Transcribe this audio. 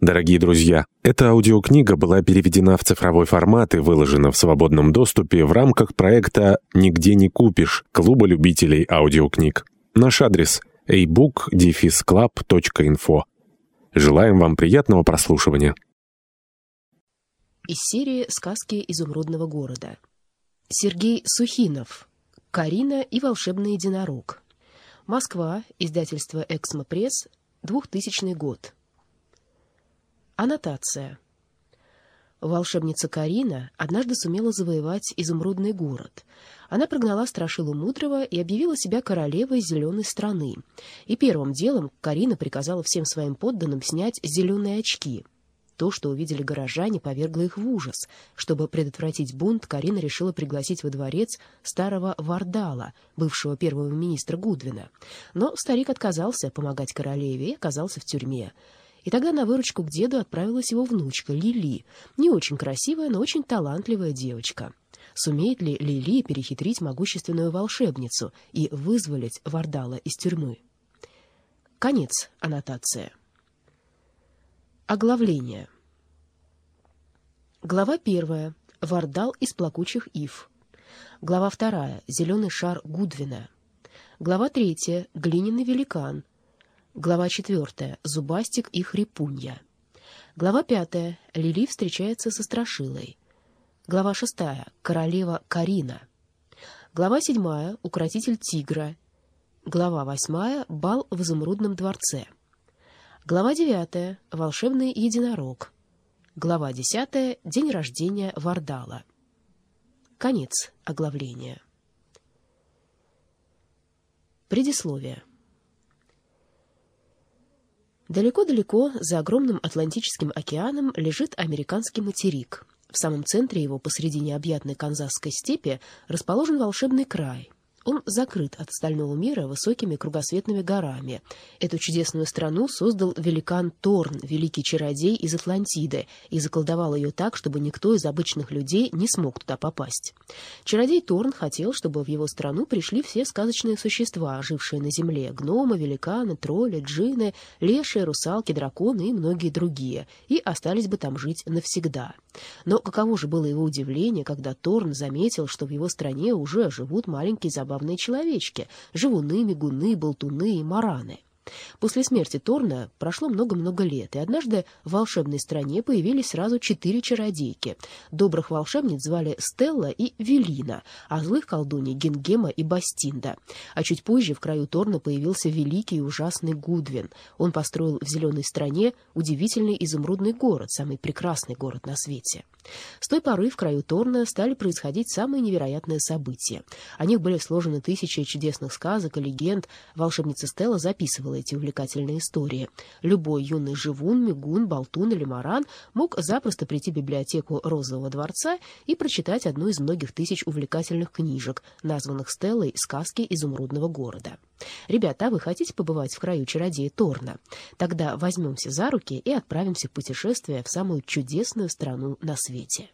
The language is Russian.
Дорогие друзья, эта аудиокнига была переведена в цифровой формат и выложена в свободном доступе в рамках проекта «Нигде не купишь» Клуба любителей аудиокниг. Наш адрес – ebook-club.info. Желаем вам приятного прослушивания. Из серии «Сказки изумрудного города». Сергей Сухинов. «Карина и волшебный единорог». Москва. Издательство «Эксмо Пресс». 2000 год. Аннотация. Волшебница Карина однажды сумела завоевать изумрудный город. Она прогнала Страшилу Мудрого и объявила себя королевой зеленой страны. И первым делом Карина приказала всем своим подданным снять зеленые очки. То, что увидели горожане, повергло их в ужас. Чтобы предотвратить бунт, Карина решила пригласить во дворец старого Вардала, бывшего первого министра Гудвина. Но старик отказался помогать королеве и оказался в тюрьме. И тогда на выручку к деду отправилась его внучка Лили, не очень красивая, но очень талантливая девочка. Сумеет ли Лили перехитрить могущественную волшебницу и вызволить Вардала из тюрьмы? Конец аннотации. Оглавление. Глава первая. Вардал из плакучих ив. Глава вторая. Зеленый шар Гудвина. Глава третья. Глиняный великан. Глава четвертая. Зубастик и хрипунья. Глава пятая. Лили встречается со Страшилой. Глава шестая. Королева Карина. Глава седьмая. Укротитель тигра. Глава восьмая. Бал в изумрудном дворце. Глава девятая. Волшебный единорог. Глава десятая. День рождения Вардала. Конец оглавления. Предисловие. Далеко-далеко за огромным Атлантическим океаном лежит американский материк. В самом центре его, посреди необъятной Канзасской степи, расположен волшебный край, он закрыт от остального мира высокими кругосветными горами. Эту чудесную страну создал великан Торн, великий чародей из Атлантиды, и заколдовал ее так, чтобы никто из обычных людей не смог туда попасть. Чародей Торн хотел, чтобы в его страну пришли все сказочные существа, жившие на земле — гномы, великаны, тролли, джины, лешие, русалки, драконы и многие другие, и остались бы там жить навсегда. Но каково же было его удивление, когда Торн заметил, что в его стране уже живут маленькие забавные забавные человечки — живуны, мигуны, болтуны и мараны. После смерти Торна прошло много-много лет, и однажды в волшебной стране появились сразу четыре чародейки. Добрых волшебниц звали Стелла и Велина, а злых колдуней — Гингема и Бастинда. А чуть позже в краю Торна появился великий и ужасный Гудвин. Он построил в зеленой стране удивительный изумрудный город, самый прекрасный город на свете. С той поры в краю Торна стали происходить самые невероятные события. О них были сложены тысячи чудесных сказок и легенд. Волшебница Стелла записывала эти увлекательные истории. Любой юный живун, мигун, болтун или маран мог запросто прийти в библиотеку Розового дворца и прочитать одну из многих тысяч увлекательных книжек, названных Стеллой «Сказки изумрудного города». Ребята, а вы хотите побывать в краю чародея Торна? Тогда возьмемся за руки и отправимся в путешествие в самую чудесную страну на свете.